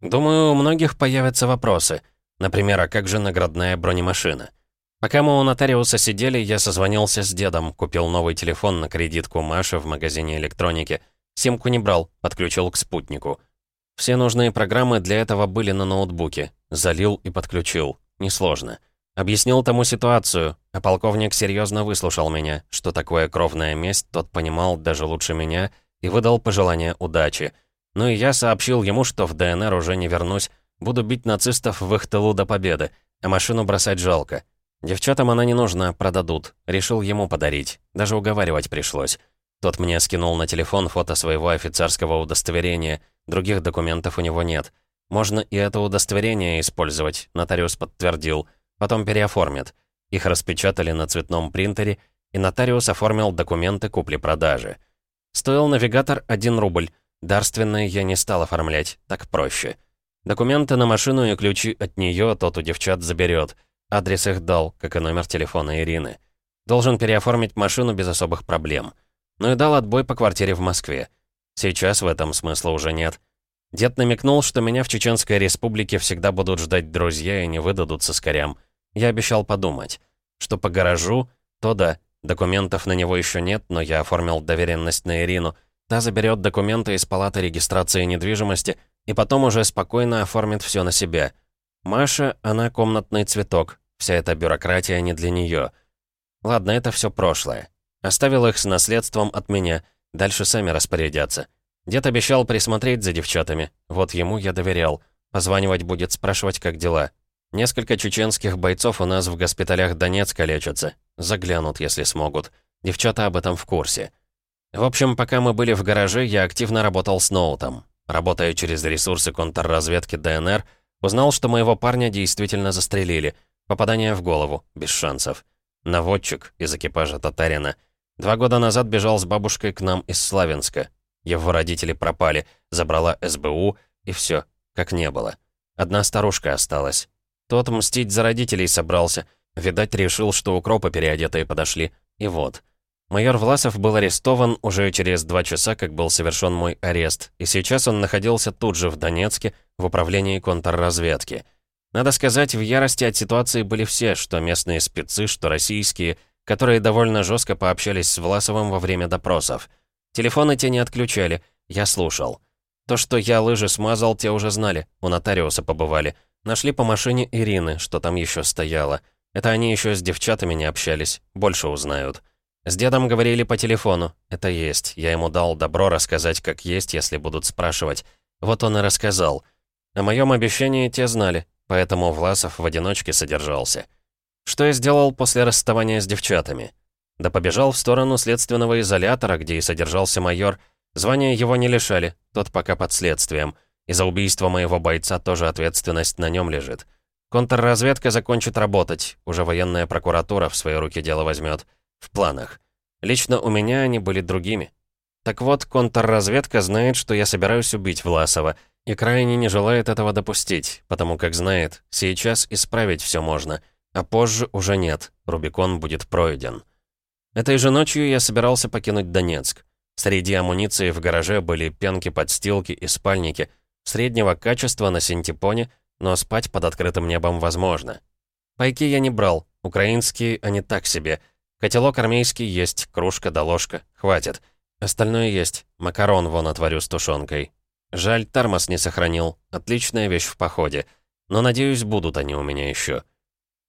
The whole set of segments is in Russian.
Думаю, у многих появятся вопросы. Например, а как же наградная бронемашина? Пока мы у нотариуса сидели, я созвонился с дедом, купил новый телефон на кредитку Маши в магазине электроники. Симку не брал, подключил к спутнику. Все нужные программы для этого были на ноутбуке. Залил и подключил. Несложно. Объяснил тому ситуацию, а полковник серьезно выслушал меня, что такое кровная месть, тот понимал даже лучше меня и выдал пожелание удачи. Ну и я сообщил ему, что в ДНР уже не вернусь, буду бить нацистов в их тылу до победы, а машину бросать жалко. Девчатам она не нужна, продадут. Решил ему подарить. Даже уговаривать пришлось. Тот мне скинул на телефон фото своего офицерского удостоверения. Других документов у него нет. Можно и это удостоверение использовать, нотариус подтвердил. Потом переоформят. Их распечатали на цветном принтере, и нотариус оформил документы купли-продажи. Стоил навигатор 1 рубль. Дарственные я не стал оформлять, так проще. Документы на машину и ключи от нее тот у девчат заберет. Адрес их дал, как и номер телефона Ирины. Должен переоформить машину без особых проблем. Ну и дал отбой по квартире в Москве. Сейчас в этом смысла уже нет. Дед намекнул, что меня в Чеченской республике всегда будут ждать друзья и не выдадут соскорям. Я обещал подумать. Что по гаражу, то да, документов на него еще нет, но я оформил доверенность на Ирину. Та заберет документы из палаты регистрации недвижимости и потом уже спокойно оформит все на себя. Маша, она комнатный цветок. Вся эта бюрократия не для нее. Ладно, это все прошлое. Оставил их с наследством от меня. Дальше сами распорядятся. Дед обещал присмотреть за девчатами. Вот ему я доверял. Позванивать будет, спрашивать, как дела. Несколько чеченских бойцов у нас в госпиталях Донецка лечатся. Заглянут, если смогут. Девчата об этом в курсе. В общем, пока мы были в гараже, я активно работал с ноутом. Работая через ресурсы контрразведки ДНР, узнал, что моего парня действительно застрелили. Попадание в голову, без шансов. Наводчик из экипажа Татарина. Два года назад бежал с бабушкой к нам из Славянска. Его родители пропали, забрала СБУ, и все, как не было. Одна старушка осталась. Тот мстить за родителей собрался. Видать, решил, что укропы переодетые подошли. И вот. Майор Власов был арестован уже через два часа, как был совершен мой арест, и сейчас он находился тут же в Донецке, в управлении контрразведки. Надо сказать, в ярости от ситуации были все, что местные спецы, что российские, которые довольно жестко пообщались с Власовым во время допросов. Телефоны те не отключали, я слушал. То, что я лыжи смазал, те уже знали, у нотариуса побывали. Нашли по машине Ирины, что там еще стояло. Это они еще с девчатами не общались, больше узнают. С дедом говорили по телефону. Это есть. Я ему дал добро рассказать, как есть, если будут спрашивать. Вот он и рассказал. О моем обещании те знали, поэтому Власов в одиночке содержался. Что я сделал после расставания с девчатами? Да побежал в сторону следственного изолятора, где и содержался майор. Звания его не лишали, тот пока под следствием. И за убийство моего бойца тоже ответственность на нем лежит. Контрразведка закончит работать, уже военная прокуратура в свои руки дело возьмет. В планах. Лично у меня они были другими. Так вот, контрразведка знает, что я собираюсь убить Власова, и крайне не желает этого допустить, потому как знает, сейчас исправить все можно, а позже уже нет, Рубикон будет пройден. Этой же ночью я собирался покинуть Донецк. Среди амуниции в гараже были пенки-подстилки и спальники. Среднего качества на синтепоне, но спать под открытым небом возможно. Пайки я не брал, украинские они так себе. Котелок армейский есть, кружка да ложка, хватит. Остальное есть, макарон вон отварю с тушенкой. Жаль, термос не сохранил, отличная вещь в походе. Но, надеюсь, будут они у меня еще.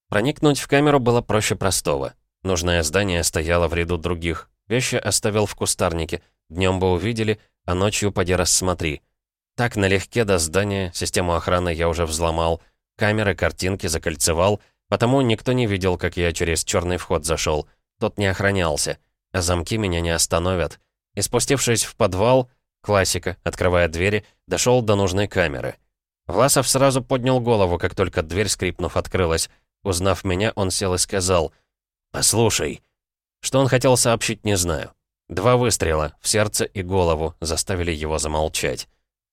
Проникнуть в камеру было проще простого. Нужное здание стояло в ряду других. Вещи оставил в кустарнике. Днем бы увидели, а ночью поди рассмотри. Так налегке до здания, систему охраны я уже взломал, камеры, картинки закольцевал, потому никто не видел, как я через черный вход зашел. Тот не охранялся, а замки меня не остановят. И спустившись в подвал, классика, открывая двери, дошел до нужной камеры. Власов сразу поднял голову, как только дверь, скрипнув, открылась. Узнав меня, он сел и сказал — «Послушай». Что он хотел сообщить, не знаю. Два выстрела, в сердце и голову, заставили его замолчать.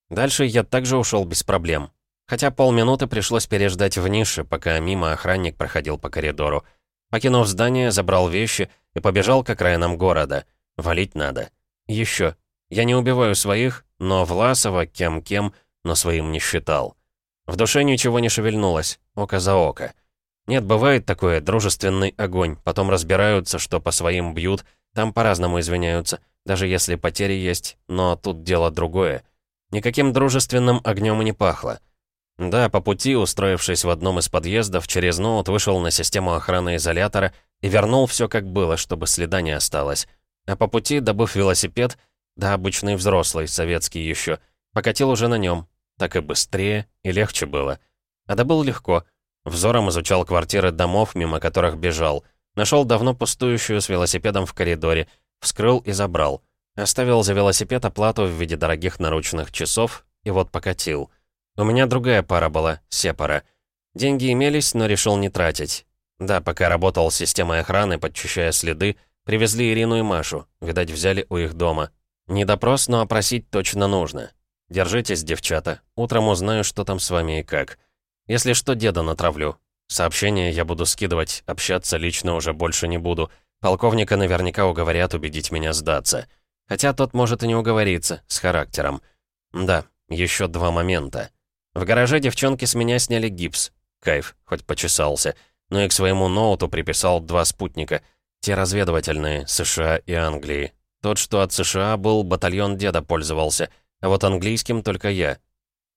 Дальше я также ушел без проблем. Хотя полминуты пришлось переждать в нише, пока мимо охранник проходил по коридору. Покинув здание, забрал вещи и побежал к окраинам города. Валить надо. Еще. Я не убиваю своих, но Власова, кем-кем, но своим не считал. В душе ничего не шевельнулось, око за око. Нет, бывает такое, дружественный огонь, потом разбираются, что по своим бьют, там по-разному извиняются, даже если потери есть, но тут дело другое. Никаким дружественным огнем и не пахло. Да, по пути, устроившись в одном из подъездов, через ноут вышел на систему охраны изолятора и вернул все как было, чтобы следа не осталось. А по пути, добыв велосипед, да обычный взрослый, советский еще, покатил уже на нем. Так и быстрее, и легче было. А добыл легко. Взором изучал квартиры домов, мимо которых бежал. Нашел давно пустующую с велосипедом в коридоре, вскрыл и забрал. Оставил за велосипед оплату в виде дорогих наручных часов, и вот покатил. У меня другая пара была, сепара. Деньги имелись, но решил не тратить. Да, пока работал системой охраны, подчищая следы, привезли Ирину и Машу. Видать, взяли у их дома. Не допрос, но опросить точно нужно. Держитесь, девчата. Утром узнаю, что там с вами и как. Если что, деда натравлю. Сообщения я буду скидывать, общаться лично уже больше не буду. Полковника наверняка уговорят убедить меня сдаться. Хотя тот может и не уговориться, с характером. Да, еще два момента. В гараже девчонки с меня сняли гипс. Кайф, хоть почесался. Но и к своему ноуту приписал два спутника. Те разведывательные, США и Англии. Тот, что от США был, батальон деда пользовался, а вот английским только я.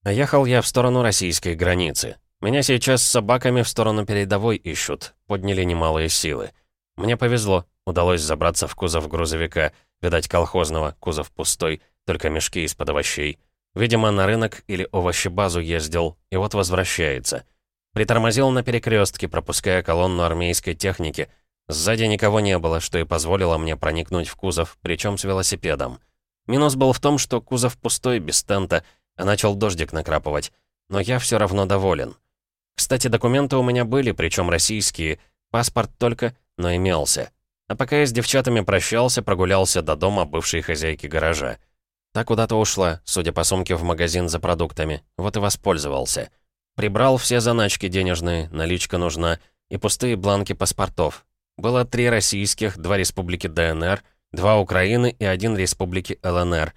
А ехал я в сторону российской границы. Меня сейчас с собаками в сторону передовой ищут, подняли немалые силы. Мне повезло, удалось забраться в кузов грузовика, видать колхозного, кузов пустой, только мешки из-под овощей. Видимо, на рынок или овощебазу ездил, и вот возвращается. Притормозил на перекрестке, пропуская колонну армейской техники. Сзади никого не было, что и позволило мне проникнуть в кузов, причем с велосипедом. Минус был в том, что кузов пустой, без тента, а начал дождик накрапывать. Но я все равно доволен. Кстати, документы у меня были, причем российские. Паспорт только, но имелся. А пока я с девчатами прощался, прогулялся до дома бывшей хозяйки гаража. Та куда-то ушла, судя по сумке в магазин за продуктами. Вот и воспользовался. Прибрал все заначки денежные, наличка нужна, и пустые бланки паспортов. Было три российских, два республики ДНР, два Украины и один республики ЛНР.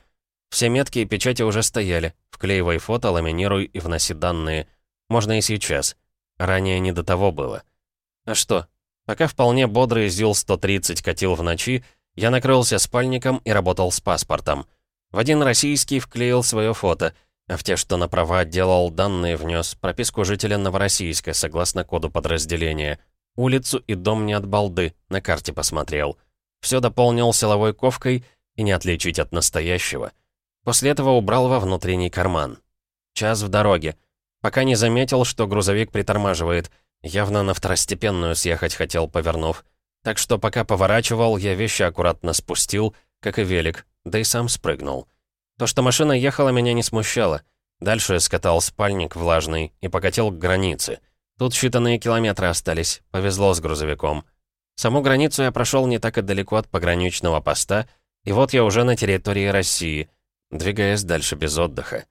Все метки и печати уже стояли. Вклеивай фото, ламинируй и вноси данные. Можно и сейчас. Ранее не до того было. А что? Пока вполне бодрый ЗИЛ-130 катил в ночи, я накрылся спальником и работал с паспортом. В один российский вклеил свое фото, а в те, что на права делал данные, внес прописку жителя Новороссийска согласно коду подразделения. Улицу и дом не от балды, на карте посмотрел. Все дополнил силовой ковкой и не отличить от настоящего. После этого убрал во внутренний карман. Час в дороге. Пока не заметил, что грузовик притормаживает. Явно на второстепенную съехать хотел, повернув. Так что пока поворачивал, я вещи аккуратно спустил, как и велик, да и сам спрыгнул. То, что машина ехала, меня не смущало. Дальше скатал спальник влажный и покатил к границе. Тут считанные километры остались, повезло с грузовиком. Саму границу я прошел не так и далеко от пограничного поста, и вот я уже на территории России, двигаясь дальше без отдыха.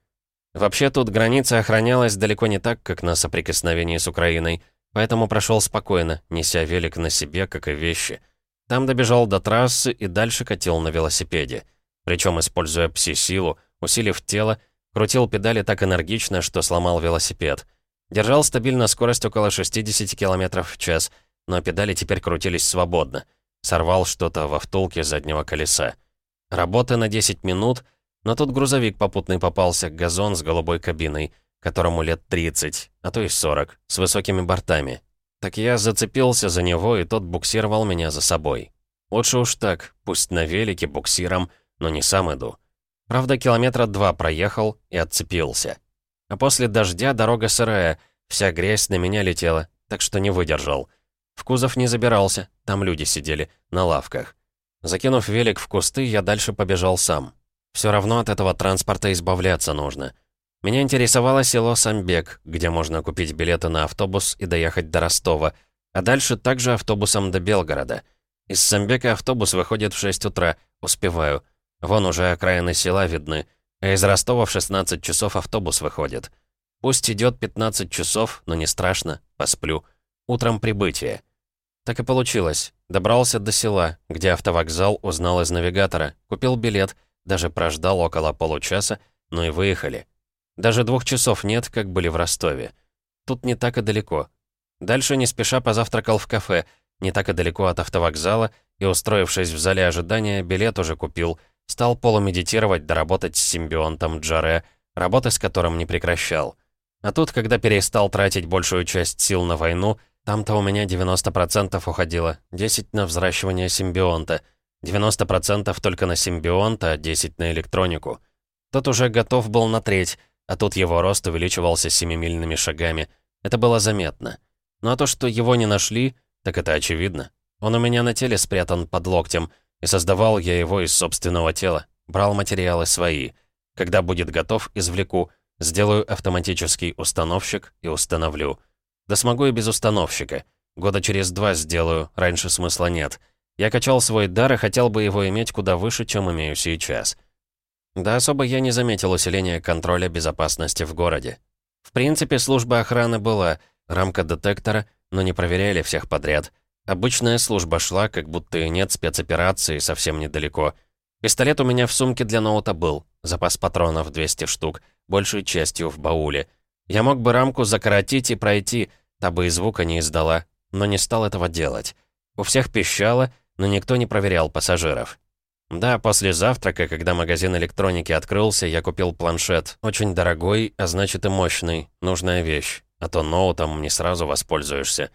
Вообще тут граница охранялась далеко не так, как на соприкосновении с Украиной, поэтому прошел спокойно, неся велик на себе, как и вещи. Там добежал до трассы и дальше катил на велосипеде. Причем, используя пси-силу, усилив тело, крутил педали так энергично, что сломал велосипед. Держал стабильно скорость около 60 км в час, но педали теперь крутились свободно. Сорвал что-то во втулке заднего колеса. Работа на 10 минут, но тут грузовик попутный попался, газон с голубой кабиной, которому лет 30, а то и 40, с высокими бортами. Так я зацепился за него, и тот буксировал меня за собой. Лучше уж так, пусть на велике, буксиром, но не сам иду. Правда, километра два проехал и отцепился. А после дождя дорога сырая, вся грязь на меня летела, так что не выдержал. В кузов не забирался, там люди сидели, на лавках. Закинув велик в кусты, я дальше побежал сам. Все равно от этого транспорта избавляться нужно. Меня интересовало село Самбек, где можно купить билеты на автобус и доехать до Ростова, а дальше также автобусом до Белгорода. Из Самбека автобус выходит в 6 утра, успеваю. Вон уже окраины села видны, а из Ростова в 16 часов автобус выходит. Пусть идет 15 часов, но не страшно, посплю. Утром прибытие. Так и получилось. Добрался до села, где автовокзал узнал из навигатора, купил билет, даже прождал около получаса, ну и выехали. Даже двух часов нет, как были в Ростове. Тут не так и далеко. Дальше не спеша позавтракал в кафе, не так и далеко от автовокзала, и, устроившись в зале ожидания, билет уже купил. Стал полумедитировать, доработать с симбионтом Джаре, работы с которым не прекращал. А тут, когда перестал тратить большую часть сил на войну, там-то у меня 90% уходило, 10% на взращивание симбионта, 90% только на симбионта, а 10% на электронику. Тот уже готов был на треть, а тут его рост увеличивался семимильными шагами. Это было заметно. Ну а то, что его не нашли, так это очевидно. Он у меня на теле спрятан под локтем, и создавал я его из собственного тела. Брал материалы свои. Когда будет готов, извлеку, сделаю автоматический установщик и установлю. Да смогу и без установщика. Года через два сделаю, раньше смысла нет. Я качал свой дар и хотел бы его иметь куда выше, чем имею сейчас. Да особо я не заметил усиления контроля безопасности в городе. В принципе, служба охраны была, рамка детектора, но не проверяли всех подряд. Обычная служба шла, как будто и нет спецоперации совсем недалеко. Пистолет у меня в сумке для ноута был, запас патронов 200 штук, большей частью в бауле. Я мог бы рамку закоротить и пройти, та и звука не издала, но не стал этого делать. У всех пищало, но никто не проверял пассажиров. Да, после завтрака, когда магазин электроники открылся, я купил планшет. Очень дорогой, а значит и мощный. Нужная вещь. А то ноутом не сразу воспользуешься.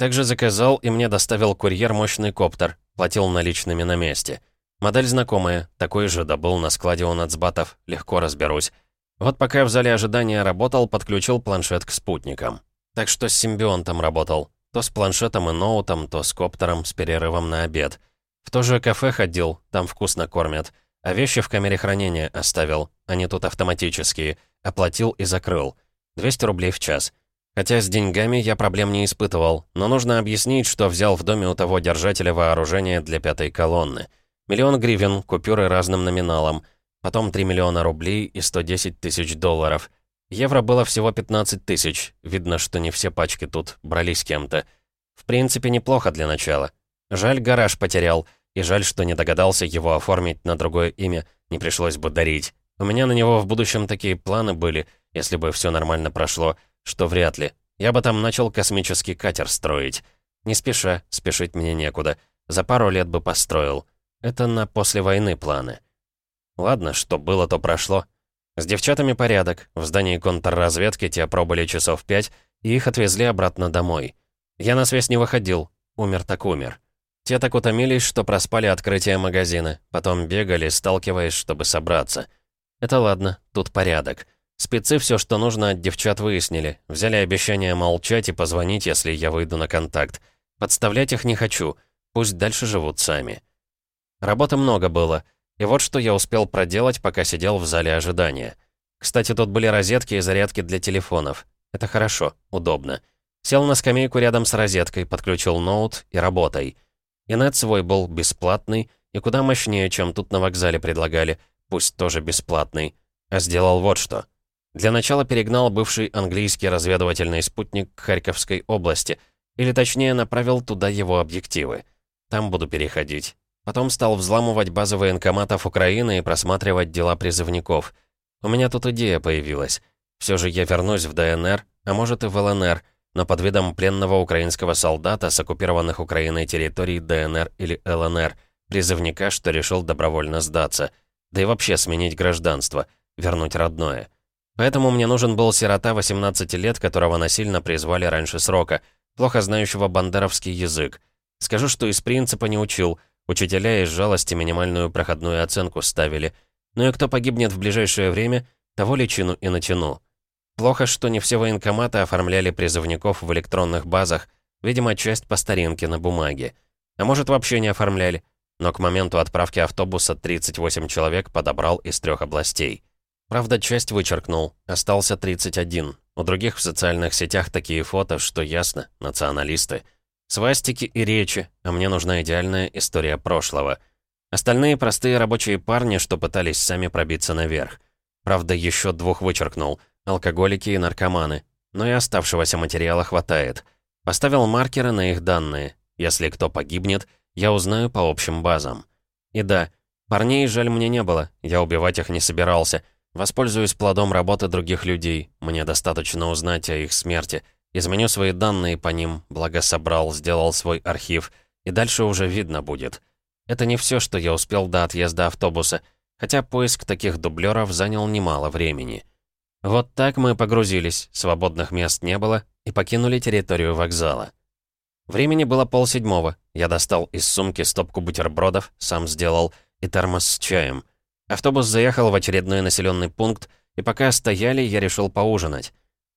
Также заказал, и мне доставил курьер мощный коптер. Платил наличными на месте. Модель знакомая, такой же добыл на складе у нацбатов. Легко разберусь. Вот пока в зале ожидания работал, подключил планшет к спутникам. Так что с симбионтом работал. То с планшетом и ноутом, то с коптером с перерывом на обед. В то же кафе ходил, там вкусно кормят. А вещи в камере хранения оставил. Они тут автоматические. Оплатил и закрыл. 200 рублей в час. Хотя с деньгами я проблем не испытывал, но нужно объяснить, что взял в доме у того держателя вооружения для пятой колонны. Миллион гривен, купюры разным номиналом. Потом 3 миллиона рублей и 110 тысяч долларов. Евро было всего 15 тысяч. Видно, что не все пачки тут брались кем-то. В принципе, неплохо для начала. Жаль, гараж потерял. И жаль, что не догадался его оформить на другое имя, не пришлось бы дарить. У меня на него в будущем такие планы были, если бы все нормально прошло, что вряд ли. Я бы там начал космический катер строить. Не спеша, спешить мне некуда. За пару лет бы построил. Это на после войны планы. Ладно, что было, то прошло. С девчатами порядок. В здании контрразведки те пробыли часов пять, и их отвезли обратно домой. Я на связь не выходил. Умер так умер. Те так утомились, что проспали открытие магазина. Потом бегали, сталкиваясь, чтобы собраться. Это ладно, тут порядок. Спецы все, что нужно от девчат выяснили. Взяли обещание молчать и позвонить, если я выйду на контакт. Подставлять их не хочу. Пусть дальше живут сами. Работы много было. И вот что я успел проделать, пока сидел в зале ожидания. Кстати, тут были розетки и зарядки для телефонов. Это хорошо, удобно. Сел на скамейку рядом с розеткой, подключил ноут и работай. Инет свой был бесплатный и куда мощнее, чем тут на вокзале предлагали, пусть тоже бесплатный. А сделал вот что. Для начала перегнал бывший английский разведывательный спутник к Харьковской области, или точнее направил туда его объективы. Там буду переходить. Потом стал взламывать базы военкоматов Украины и просматривать дела призывников. У меня тут идея появилась. Все же я вернусь в ДНР, а может и в ЛНР, но под видом пленного украинского солдата с оккупированных Украиной территорий ДНР или ЛНР, призывника, что решил добровольно сдаться, да и вообще сменить гражданство, вернуть родное. Поэтому мне нужен был сирота 18 лет, которого насильно призвали раньше срока, плохо знающего бандеровский язык. Скажу, что из принципа не учил, учителя из жалости минимальную проходную оценку ставили. Ну и кто погибнет в ближайшее время, того личину и натяну. Плохо, что не все военкоматы оформляли призывников в электронных базах, видимо, часть по старинке на бумаге. А может, вообще не оформляли. Но к моменту отправки автобуса 38 человек подобрал из трех областей. Правда, часть вычеркнул, остался 31. У других в социальных сетях такие фото, что ясно, националисты. Свастики и речи, а мне нужна идеальная история прошлого. Остальные простые рабочие парни, что пытались сами пробиться наверх. Правда, еще двух вычеркнул — алкоголики и наркоманы. Но и оставшегося материала хватает. Поставил маркеры на их данные. Если кто погибнет, я узнаю по общим базам. И да, парней жаль мне не было, я убивать их не собирался. Воспользуюсь плодом работы других людей. Мне достаточно узнать о их смерти. Изменю свои данные по ним, благо собрал, сделал свой архив. И дальше уже видно будет. Это не все, что я успел до отъезда автобуса, хотя поиск таких дублеров занял немало времени. Вот так мы погрузились, свободных мест не было, и покинули территорию вокзала. Времени было полседьмого. Я достал из сумки стопку бутербродов, сам сделал, и термос с чаем. Автобус заехал в очередной населенный пункт, и пока стояли, я решил поужинать.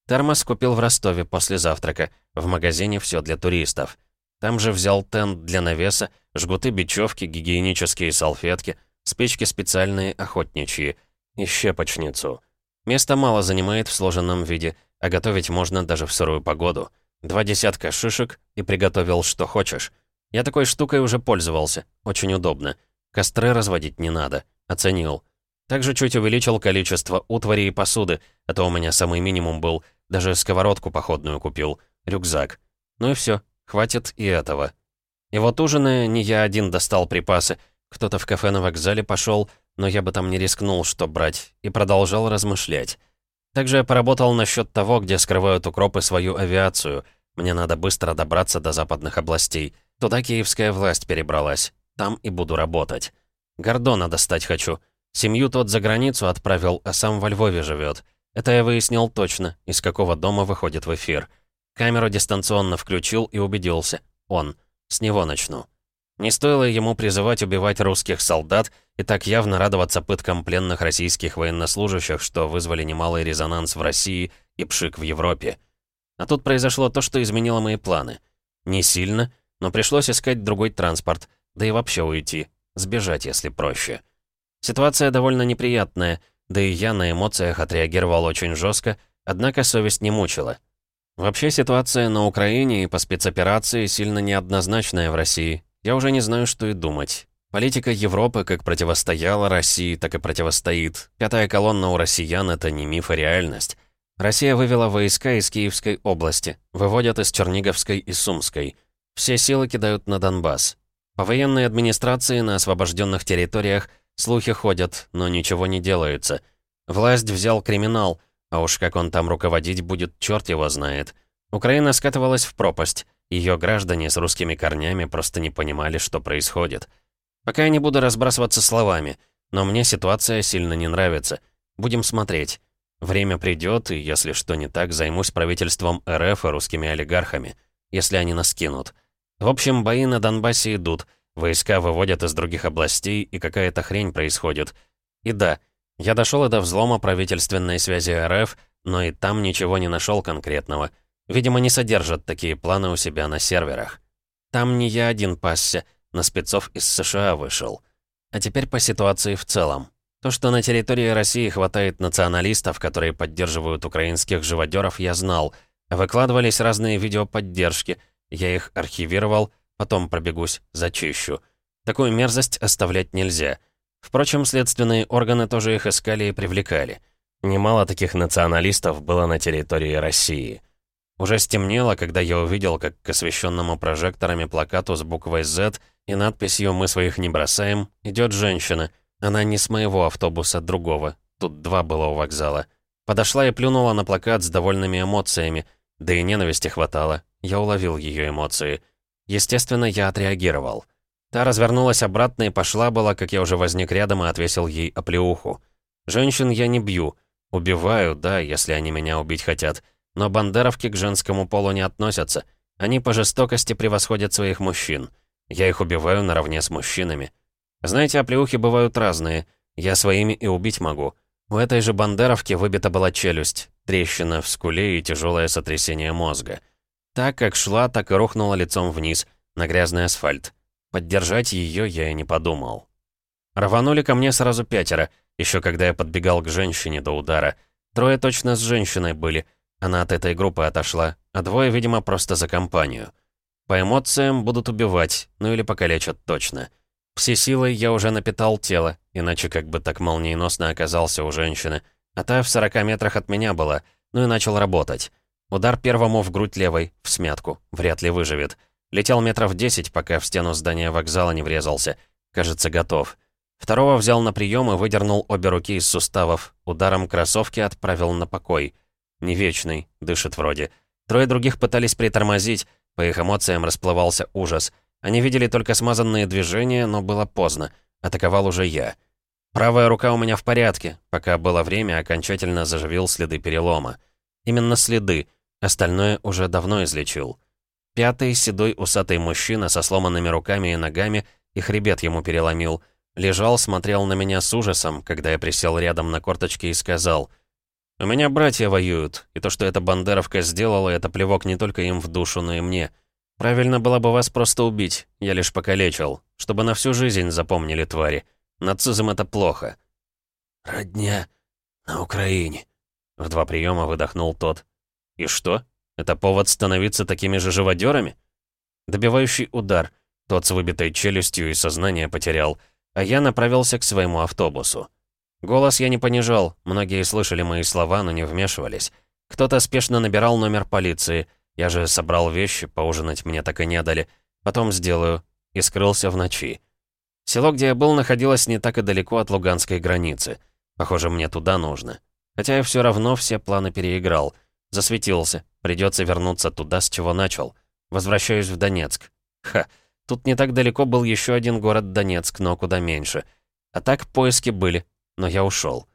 Термос купил в Ростове после завтрака. В магазине все для туристов. Там же взял тент для навеса, жгуты бечевки, гигиенические салфетки, спички специальные охотничьи и щепочницу. Места мало занимает в сложенном виде, а готовить можно даже в сырую погоду. Два десятка шишек и приготовил что хочешь. Я такой штукой уже пользовался, очень удобно. Костры разводить не надо. Оценил. Также чуть увеличил количество утвари и посуды, а то у меня самый минимум был. Даже сковородку походную купил. Рюкзак. Ну и все, хватит и этого. И вот ужиная, не я один достал припасы. Кто-то в кафе на вокзале пошел, но я бы там не рискнул, что брать, и продолжал размышлять. Также я поработал насчет того, где скрывают укропы свою авиацию. Мне надо быстро добраться до западных областей. Туда киевская власть перебралась. Там и буду работать. Гордона достать хочу. Семью тот за границу отправил, а сам во Львове живет. Это я выяснил точно, из какого дома выходит в эфир. Камеру дистанционно включил и убедился. Он. С него начну. Не стоило ему призывать убивать русских солдат и так явно радоваться пыткам пленных российских военнослужащих, что вызвали немалый резонанс в России и пшик в Европе. А тут произошло то, что изменило мои планы. Не сильно, но пришлось искать другой транспорт, да и вообще уйти. Сбежать, если проще. Ситуация довольно неприятная, да и я на эмоциях отреагировал очень жестко, однако совесть не мучила. Вообще ситуация на Украине и по спецоперации сильно неоднозначная в России. Я уже не знаю, что и думать. Политика Европы как противостояла России, так и противостоит. Пятая колонна у россиян — это не миф, а реальность. Россия вывела войска из Киевской области, выводят из Черниговской и Сумской. Все силы кидают на Донбасс. По военной администрации на освобожденных территориях слухи ходят, но ничего не делается. Власть взял криминал, а уж как он там руководить будет, черт его знает. Украина скатывалась в пропасть. Ее граждане с русскими корнями просто не понимали, что происходит. Пока я не буду разбрасываться словами, но мне ситуация сильно не нравится. Будем смотреть. Время придет, и если что не так, займусь правительством РФ и русскими олигархами, если они нас кинут. В общем, бои на Донбассе идут, войска выводят из других областей, и какая-то хрень происходит. И да, я дошел и до взлома правительственной связи РФ, но и там ничего не нашел конкретного. Видимо, не содержат такие планы у себя на серверах. Там не я один пасся, на спецов из США вышел. А теперь по ситуации в целом. То, что на территории России хватает националистов, которые поддерживают украинских живодеров, я знал. Выкладывались разные видео поддержки — я их архивировал, потом пробегусь, зачищу. Такую мерзость оставлять нельзя. Впрочем, следственные органы тоже их искали и привлекали. Немало таких националистов было на территории России. Уже стемнело, когда я увидел, как к освещенному прожекторами плакату с буквой «Z» и надписью «Мы своих не бросаем» идет женщина. Она не с моего автобуса, другого. Тут два было у вокзала. Подошла и плюнула на плакат с довольными эмоциями. Да и ненависти хватало. Я уловил ее эмоции. Естественно, я отреагировал. Та развернулась обратно и пошла была, как я уже возник рядом и отвесил ей оплеуху. Женщин я не бью. Убиваю, да, если они меня убить хотят. Но бандеровки к женскому полу не относятся. Они по жестокости превосходят своих мужчин. Я их убиваю наравне с мужчинами. Знаете, оплеухи бывают разные. Я своими и убить могу. У этой же бандеровки выбита была челюсть, трещина в скуле и тяжелое сотрясение мозга. Так как шла, так и рухнула лицом вниз, на грязный асфальт. Поддержать ее я и не подумал. Рванули ко мне сразу пятеро, еще когда я подбегал к женщине до удара. Трое точно с женщиной были, она от этой группы отошла, а двое, видимо, просто за компанию. По эмоциям будут убивать, ну или покалечат точно. Все силой я уже напитал тело, иначе как бы так молниеносно оказался у женщины. А та в 40 метрах от меня была, ну и начал работать. Удар первому в грудь левой, в смятку. Вряд ли выживет. Летел метров десять, пока в стену здания вокзала не врезался. Кажется, готов. Второго взял на прием и выдернул обе руки из суставов. Ударом кроссовки отправил на покой. Не вечный, дышит вроде. Трое других пытались притормозить, по их эмоциям расплывался ужас. Они видели только смазанные движения, но было поздно. Атаковал уже я. Правая рука у меня в порядке. Пока было время, окончательно заживил следы перелома. Именно следы. Остальное уже давно излечил. Пятый, седой усатый мужчина со сломанными руками и ногами, и хребет ему переломил — Лежал, смотрел на меня с ужасом, когда я присел рядом на корточке и сказал, «У меня братья воюют, и то, что эта бандеровка сделала, это плевок не только им в душу, но и мне. Правильно было бы вас просто убить, я лишь покалечил, чтобы на всю жизнь запомнили твари. Нацизм — это плохо». «Родня на Украине», — в два приема выдохнул тот. «И что? Это повод становиться такими же живодерами?» Добивающий удар. Тот с выбитой челюстью и сознание потерял — а я направился к своему автобусу. Голос я не понижал, многие слышали мои слова, но не вмешивались. Кто-то спешно набирал номер полиции, я же собрал вещи, поужинать мне так и не дали. Потом сделаю. И скрылся в ночи. Село, где я был, находилось не так и далеко от луганской границы. Похоже, мне туда нужно. Хотя я все равно все планы переиграл. Засветился. Придется вернуться туда, с чего начал. Возвращаюсь в Донецк. Ха, Тут не так далеко был еще один город Донецк, но куда меньше. А так поиски были, но я ушел.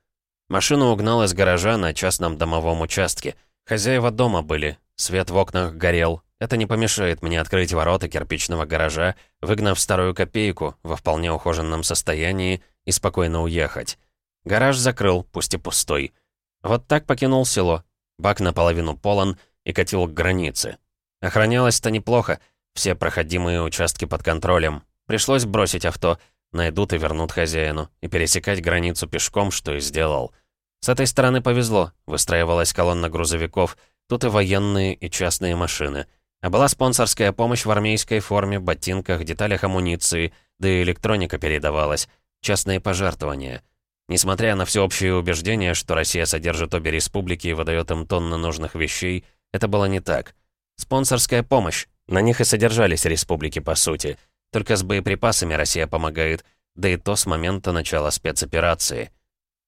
Машину угнал из гаража на частном домовом участке. Хозяева дома были, свет в окнах горел. Это не помешает мне открыть ворота кирпичного гаража, выгнав старую копейку во вполне ухоженном состоянии и спокойно уехать. Гараж закрыл, пусть и пустой. Вот так покинул село. Бак наполовину полон и катил к границе. Охранялось-то неплохо, все проходимые участки под контролем. Пришлось бросить авто, найдут и вернут хозяину, и пересекать границу пешком, что и сделал. С этой стороны повезло, выстраивалась колонна грузовиков, тут и военные, и частные машины. А была спонсорская помощь в армейской форме, ботинках, деталях амуниции, да и электроника передавалась, частные пожертвования. Несмотря на всеобщее убеждение, что Россия содержит обе республики и выдает им тонны нужных вещей, это было не так. Спонсорская помощь, на них и содержались республики, по сути. Только с боеприпасами Россия помогает, да и то с момента начала спецоперации.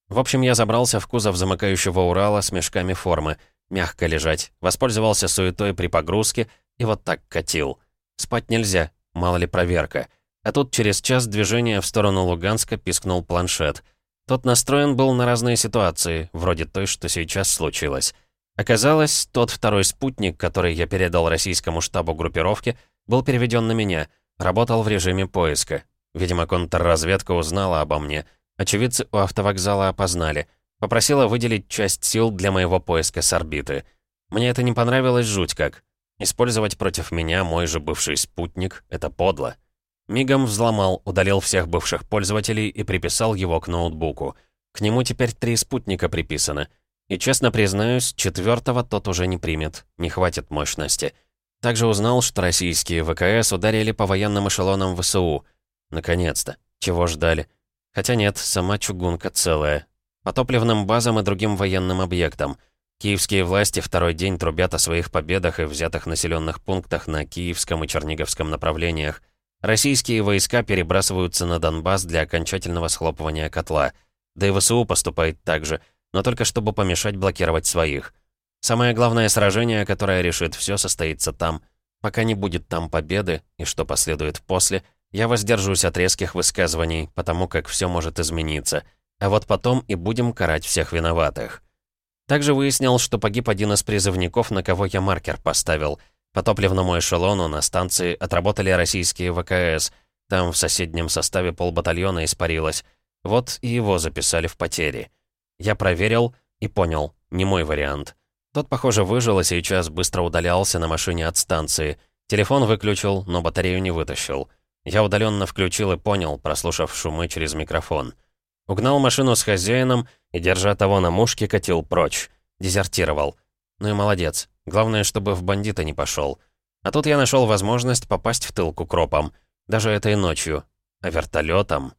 В общем, я забрался в кузов замыкающего Урала с мешками формы, мягко лежать, воспользовался суетой при погрузке и вот так катил. Спать нельзя, мало ли проверка. А тут через час движения в сторону Луганска пискнул планшет. Тот настроен был на разные ситуации, вроде той, что сейчас случилось. Оказалось, тот второй спутник, который я передал российскому штабу группировки, был переведен на меня, работал в режиме поиска. Видимо, контрразведка узнала обо мне. Очевидцы у автовокзала опознали. Попросила выделить часть сил для моего поиска с орбиты. Мне это не понравилось жуть как. Использовать против меня мой же бывший спутник — это подло. Мигом взломал, удалил всех бывших пользователей и приписал его к ноутбуку. К нему теперь три спутника приписаны — и честно признаюсь, четвертого тот уже не примет, не хватит мощности. Также узнал, что российские ВКС ударили по военным эшелонам ВСУ. Наконец-то. Чего ждали? Хотя нет, сама чугунка целая. По топливным базам и другим военным объектам. Киевские власти второй день трубят о своих победах и взятых населенных пунктах на Киевском и Черниговском направлениях. Российские войска перебрасываются на Донбасс для окончательного схлопывания котла. Да и ВСУ поступает так же — но только чтобы помешать блокировать своих. Самое главное сражение, которое решит все, состоится там. Пока не будет там победы, и что последует после, я воздержусь от резких высказываний, потому как все может измениться. А вот потом и будем карать всех виноватых. Также выяснил, что погиб один из призывников, на кого я маркер поставил. По топливному эшелону на станции отработали российские ВКС. Там в соседнем составе полбатальона испарилось. Вот и его записали в потери. Я проверил и понял, не мой вариант. Тот, похоже, выжил и сейчас быстро удалялся на машине от станции. Телефон выключил, но батарею не вытащил. Я удаленно включил и понял, прослушав шумы через микрофон. Угнал машину с хозяином и, держа того на мушке, катил прочь. Дезертировал. Ну и молодец. Главное, чтобы в бандита не пошел. А тут я нашел возможность попасть в тыл к укропам. Даже этой ночью. А вертолетом...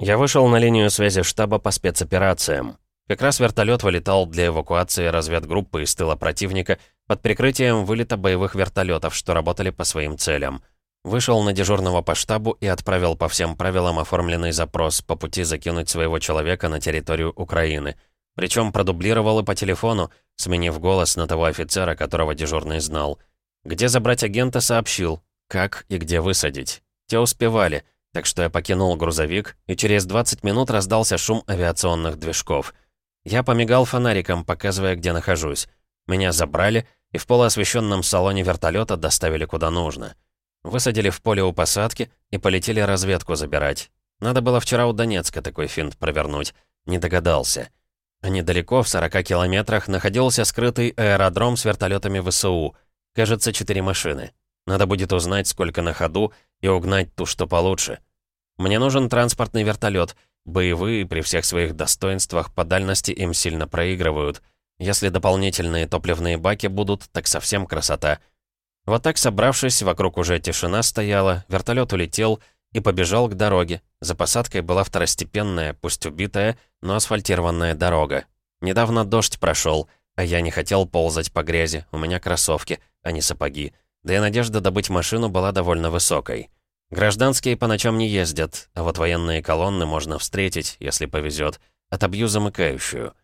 Я вышел на линию связи штаба по спецоперациям. Как раз вертолет вылетал для эвакуации разведгруппы из тыла противника под прикрытием вылета боевых вертолетов, что работали по своим целям. Вышел на дежурного по штабу и отправил по всем правилам оформленный запрос по пути закинуть своего человека на территорию Украины. Причем продублировал и по телефону, сменив голос на того офицера, которого дежурный знал. Где забрать агента, сообщил. Как и где высадить. Те успевали, так что я покинул грузовик, и через 20 минут раздался шум авиационных движков. Я помигал фонариком, показывая, где нахожусь. Меня забрали, и в полуосвещенном салоне вертолета доставили куда нужно. Высадили в поле у посадки и полетели разведку забирать. Надо было вчера у Донецка такой финт провернуть. Не догадался. А недалеко, в 40 километрах, находился скрытый аэродром с вертолетами ВСУ. Кажется, четыре машины. Надо будет узнать, сколько на ходу, и угнать ту, что получше. Мне нужен транспортный вертолет. Боевые, при всех своих достоинствах, по дальности им сильно проигрывают. Если дополнительные топливные баки будут, так совсем красота — вот так, собравшись, вокруг уже тишина стояла, вертолет улетел и побежал к дороге. За посадкой была второстепенная, пусть убитая, но асфальтированная дорога. Недавно дождь прошел, а я не хотел ползать по грязи, у меня кроссовки, а не сапоги. Да и надежда добыть машину была довольно высокой. Гражданские по ночам не ездят, а вот военные колонны можно встретить, если повезет. Отобью замыкающую.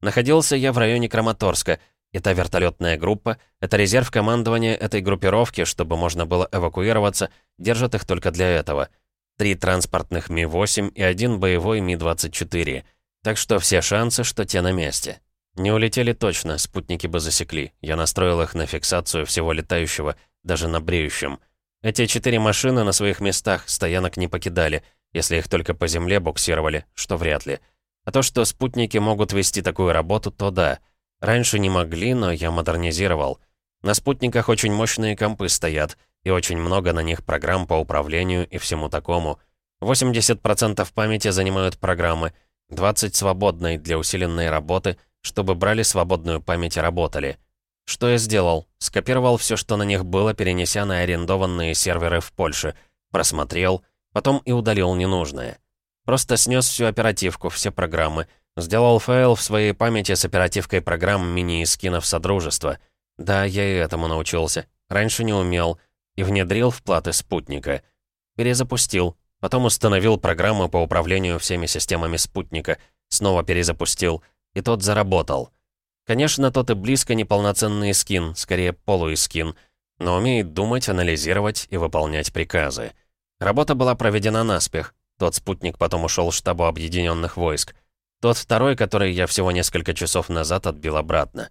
Находился я в районе Краматорска — и та вертолетная группа — это резерв командования этой группировки, чтобы можно было эвакуироваться, держат их только для этого. Три транспортных Ми-8 и один боевой Ми-24. Так что все шансы, что те на месте. Не улетели точно, спутники бы засекли. Я настроил их на фиксацию всего летающего, даже на бреющем. Эти четыре машины на своих местах стоянок не покидали, если их только по земле буксировали, что вряд ли. А то, что спутники могут вести такую работу, то да — Раньше не могли, но я модернизировал. На спутниках очень мощные компы стоят, и очень много на них программ по управлению и всему такому. 80% памяти занимают программы, 20% свободной для усиленной работы, чтобы брали свободную память и работали. Что я сделал? Скопировал все, что на них было, перенеся на арендованные серверы в Польше, просмотрел, потом и удалил ненужное. Просто снес всю оперативку, все программы, Сделал файл в своей памяти с оперативкой программ мини и скинов Содружества. Да, я и этому научился. Раньше не умел. И внедрил в платы спутника. Перезапустил. Потом установил программу по управлению всеми системами спутника. Снова перезапустил. И тот заработал. Конечно, тот и близко не полноценный скин, скорее полуискин, но умеет думать, анализировать и выполнять приказы. Работа была проведена наспех. Тот спутник потом ушел штабу объединенных войск. Тот второй, который я всего несколько часов назад отбил обратно.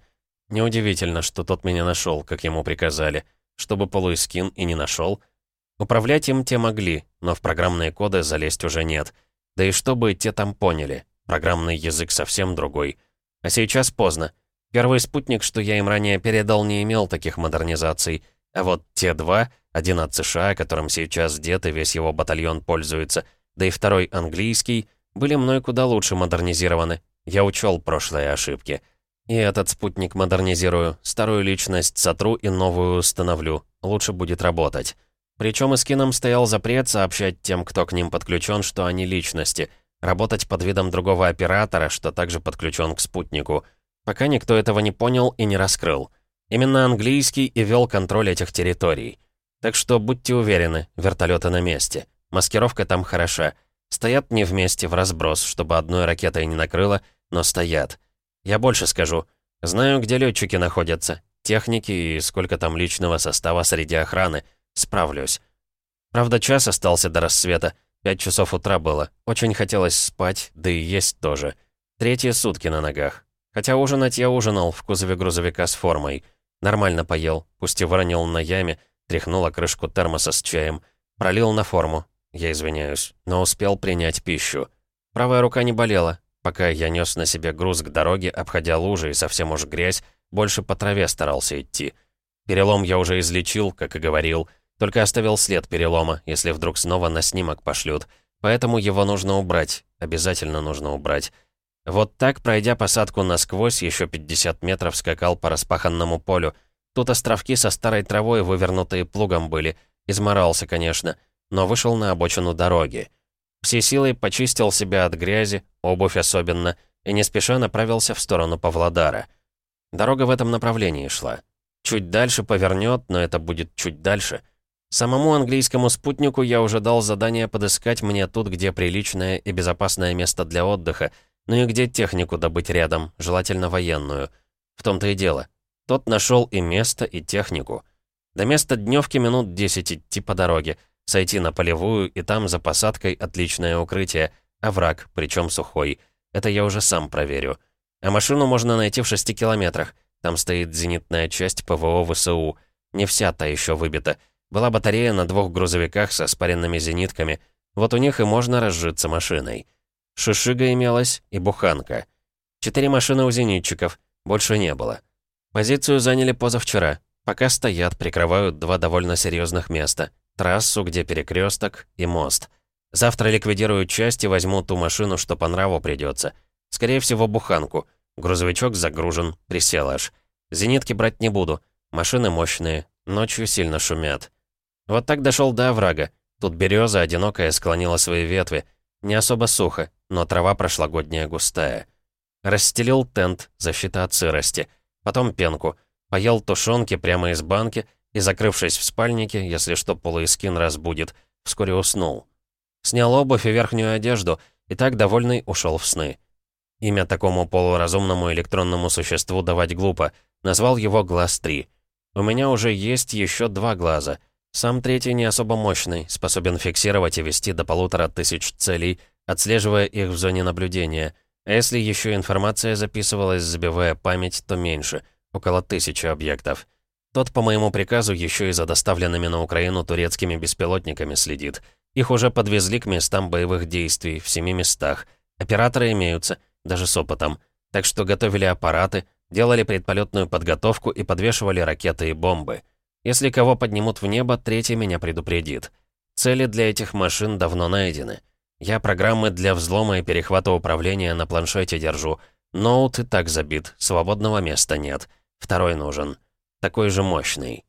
Неудивительно, что тот меня нашел, как ему приказали. Чтобы полуискин и не нашел. Управлять им те могли, но в программные коды залезть уже нет. Да и чтобы те там поняли. Программный язык совсем другой. А сейчас поздно. Первый спутник, что я им ранее передал, не имел таких модернизаций. А вот те два, один от США, которым сейчас дед и весь его батальон пользуется, да и второй английский, были мной куда лучше модернизированы. Я учел прошлые ошибки. И этот спутник модернизирую, старую личность сотру и новую установлю. Лучше будет работать. Причем и скином стоял запрет сообщать тем, кто к ним подключен, что они личности. Работать под видом другого оператора, что также подключен к спутнику. Пока никто этого не понял и не раскрыл. Именно английский и вел контроль этих территорий. Так что будьте уверены, вертолеты на месте. Маскировка там хороша. Стоят не вместе, в разброс, чтобы одной ракетой не накрыло, но стоят. Я больше скажу. Знаю, где летчики находятся, техники и сколько там личного состава среди охраны. Справлюсь. Правда, час остался до рассвета. Пять часов утра было. Очень хотелось спать, да и есть тоже. Третьи сутки на ногах. Хотя ужинать я ужинал в кузове грузовика с формой. Нормально поел, пусть и выронил на яме, тряхнула крышку термоса с чаем. Пролил на форму, я извиняюсь, но успел принять пищу. Правая рука не болела. Пока я нес на себе груз к дороге, обходя лужи и совсем уж грязь, больше по траве старался идти. Перелом я уже излечил, как и говорил, только оставил след перелома, если вдруг снова на снимок пошлют. Поэтому его нужно убрать, обязательно нужно убрать. Вот так, пройдя посадку насквозь, еще 50 метров скакал по распаханному полю. Тут островки со старой травой, вывернутые плугом были. Изморался, конечно но вышел на обочину дороги. Всей силой почистил себя от грязи, обувь особенно, и не спеша направился в сторону Павлодара. Дорога в этом направлении шла. Чуть дальше повернет, но это будет чуть дальше. Самому английскому спутнику я уже дал задание подыскать мне тут, где приличное и безопасное место для отдыха, ну и где технику добыть рядом, желательно военную. В том-то и дело. Тот нашел и место, и технику. До места дневки минут 10 идти по дороге, сойти на полевую, и там за посадкой отличное укрытие, овраг, причем сухой. Это я уже сам проверю. А машину можно найти в 6 километрах. Там стоит зенитная часть ПВО ВСУ. Не вся та еще выбита. Была батарея на двух грузовиках со спаренными зенитками. Вот у них и можно разжиться машиной. Шишига имелась и буханка. Четыре машины у зенитчиков. Больше не было. Позицию заняли позавчера. Пока стоят, прикрывают два довольно серьезных места. Трассу, где перекресток, и мост. Завтра ликвидируют часть и возьму ту машину, что по нраву придется. Скорее всего, буханку. Грузовичок загружен, присел аж. Зенитки брать не буду. Машины мощные, ночью сильно шумят. Вот так дошел до оврага. Тут береза одинокая склонила свои ветви. Не особо сухо, но трава прошлогодняя густая. Расстелил тент, защита от сырости. Потом пенку. Поел тушенки прямо из банки и, закрывшись в спальнике, если что полуэскин разбудит, вскоре уснул. Снял обувь и верхнюю одежду, и так довольный ушел в сны. Имя такому полуразумному электронному существу давать глупо. Назвал его Глаз-3. У меня уже есть еще два глаза. Сам третий не особо мощный, способен фиксировать и вести до полутора тысяч целей, отслеживая их в зоне наблюдения. А если еще информация записывалась, забивая память, то меньше, около тысячи объектов. Тот по моему приказу еще и за доставленными на Украину турецкими беспилотниками следит. Их уже подвезли к местам боевых действий в семи местах. Операторы имеются, даже с опытом. Так что готовили аппараты, делали предполетную подготовку и подвешивали ракеты и бомбы. Если кого поднимут в небо, третий меня предупредит. Цели для этих машин давно найдены. Я программы для взлома и перехвата управления на планшете держу. Ноут и так забит, свободного места нет. Второй нужен. Такой же мощный.